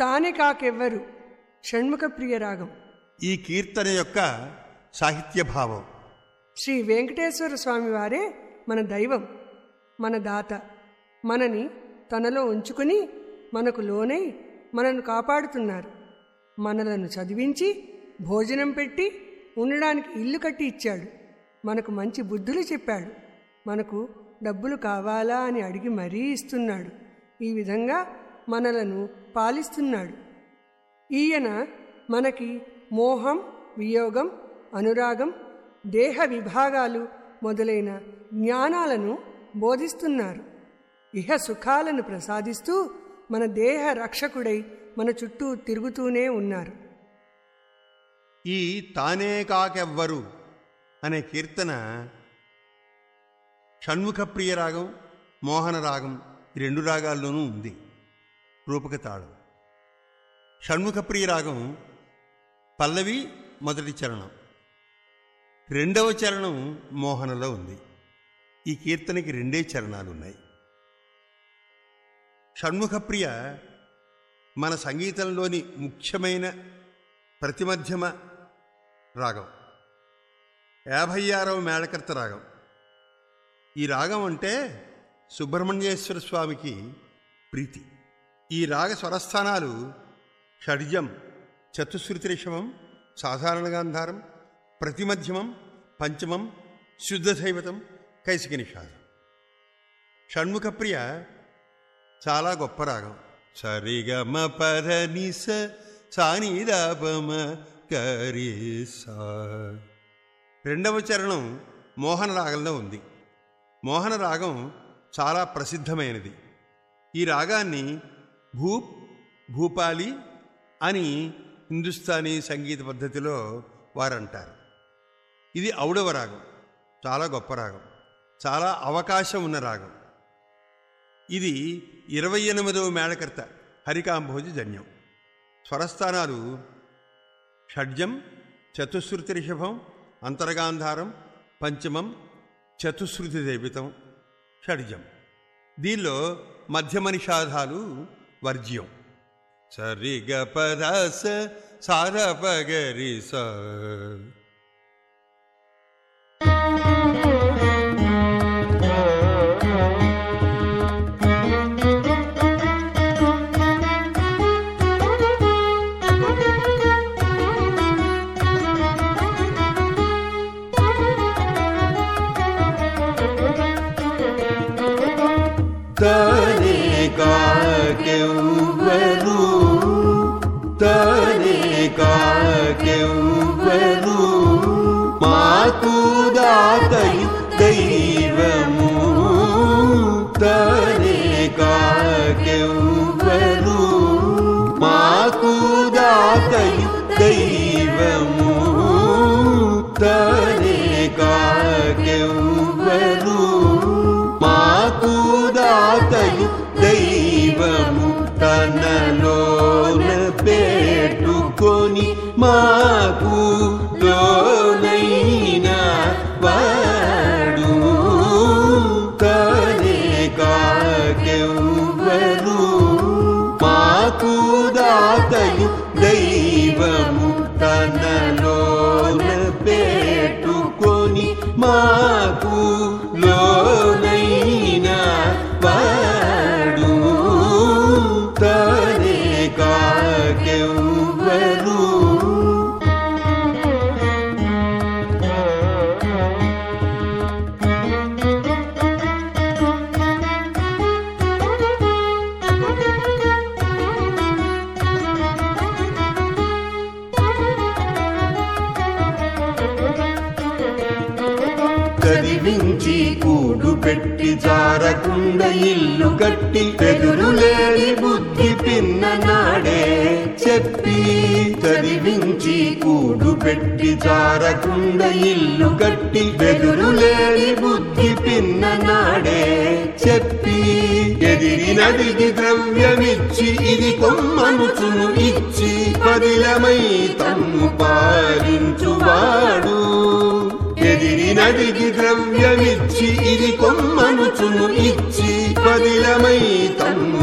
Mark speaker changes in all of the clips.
Speaker 1: తానే కాకెవ్వరు. షణ్ముఖ ప్రియ రాగం
Speaker 2: ఈ కీర్తన యొక్క సాహిత్య భావం
Speaker 1: శ్రీ వెంకటేశ్వర స్వామి వారే మన దైవం మన దాత. మనని తనలో ఉంచుకుని మనకు లోనై మనను కాపాడుతున్నారు. మనలను చదివించి భోజనం పెట్టి ఉండడానికి ఇల్లు కట్టి ఇచ్చాడు. మనకు మంచి బుద్ధులు చెప్పాడు. మనకు డబ్బులు కావాలా అని అడిగి మరీ ఇస్తున్నాడు. ఈ విధంగా మనలను పాలిస్తున్నాడు. ఈయన మనకి మోహం వియోగం అనురాగం దేహ విభాగాలు మొదలైన జ్ఞానాలను బోధిస్తున్నారు. ఇహ సుఖాలను ప్రసాదిస్తూ మన దేహ రక్షకుడై మన చుట్టూ తిరుగుతూనే ఉన్నారు.
Speaker 2: ఈ తానే కాకెవ్వరు అనే కీర్తన షణ్ముఖ ప్రియ రాగం మోహన రాగం రెండు రాగాల్లోనూ ఉంది. రూపక తాళం షణ్ముఖ ప్రియ రాగం పల్లవి మొదటి చరణం. రెండవ చరణం మోహనలో ఉంది. ఈ కీర్తనకి రెండే చరణాలు ఉన్నాయి షణ్ముఖప్రియ మన సంగీతంలోని ముఖ్యమైన ప్రతిమధ్యమ రాగం. యాభై ఆరవ మేళకర్త రాగం. ఈ రాగం అంటే సుబ్రహ్మణ్యేశ్వర స్వామికి ప్రీతి. ఈ రాగ స్వరస్థానాలు షడ్జం చతుశ్రుతి రిషమం సాధారణ గాంధారం ప్రతిమధ్యమం పంచమం శుద్ధ శైవతం కైసిక నిషాదం షణ్ముఖప్రియ చాలా గొప్ప రాగం. సరిగమ పరనిస సానిదాపమ కరిసా రెండవ చరణం మోహన రాగంలో ఉంది. మోహన రాగం చాలా ప్రసిద్ధమైనది. ఈ రాగాన్ని భూప్ భూపాలి అని హిందుస్థానీ సంగీత పద్ధతిలో వారంటారు. ఇది ఔడవ రాగం చాలా గొప్ప రాగం చాలా అవకాశం ఉన్న రాగం. ఇది ఇరవై ఎనిమిదవ మేళకర్త హరికాంభోజి జన్యం. స్వరస్థానాలు షడ్జం చతుశ్రుతి రిషభం అంతర్గాంధారం పంచమం చతుశ్రుతి దేవితం షడ్జం. దీనిలో
Speaker 3: வர்ஜியம் சரி கபரச சாரபகரி God. गकां भैरु मातु तगे का क्यं भैरु मातु तै तगे काक्यं Bye. కదిలించి కూడు పెట్టి జారకుండ ఇల్లు కట్టి ఎదురులేని బుద్ధి పిన్న నాడే చెప్పి చదివించి కూడు పెట్టి జారకుండ ఇల్లు కట్టి ఎదురులేని బుద్ధి పిన్న నాడే చెప్పి ఎదిరినదిగి ద్రవ్యమిచ్చి ఇది కొమ్మనుచును ఇచ్చి పదిలమై తమ్ము పాలించువాడు. ఎదిరినదిగి ద్రవ్యమిచ్చి ఇది కొమ్మనుచును ఇచ్చి పదిలమై తమ్ము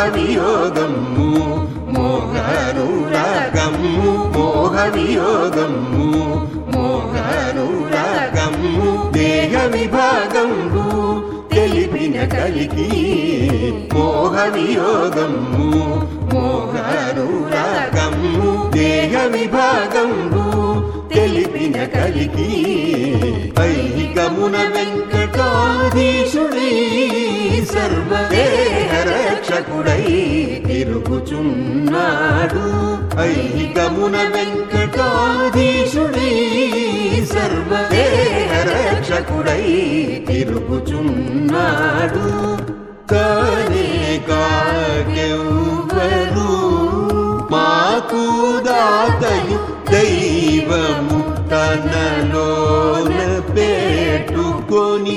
Speaker 3: మోహవియోగము మోహనురాగము మోహవియోగము మోహనురాగము దేహ విభాగము తెలిపిన కలికి మోహవియోగము మోహనురాగము దేహ విభాగము తెలిపిన కలికి ఐహికమున వెంక సర్వదేహ సర్వదేహరక్షకుడై తిరుగుచున్నాడు. ఐహికమున వెంకటాధీశుడై సర్వదేహరక్షకుడై తిరుగుచున్నాడు. తానే కాకెవ్వరు మాకు దాతయు దైవము తనలోన పెట్టుకొని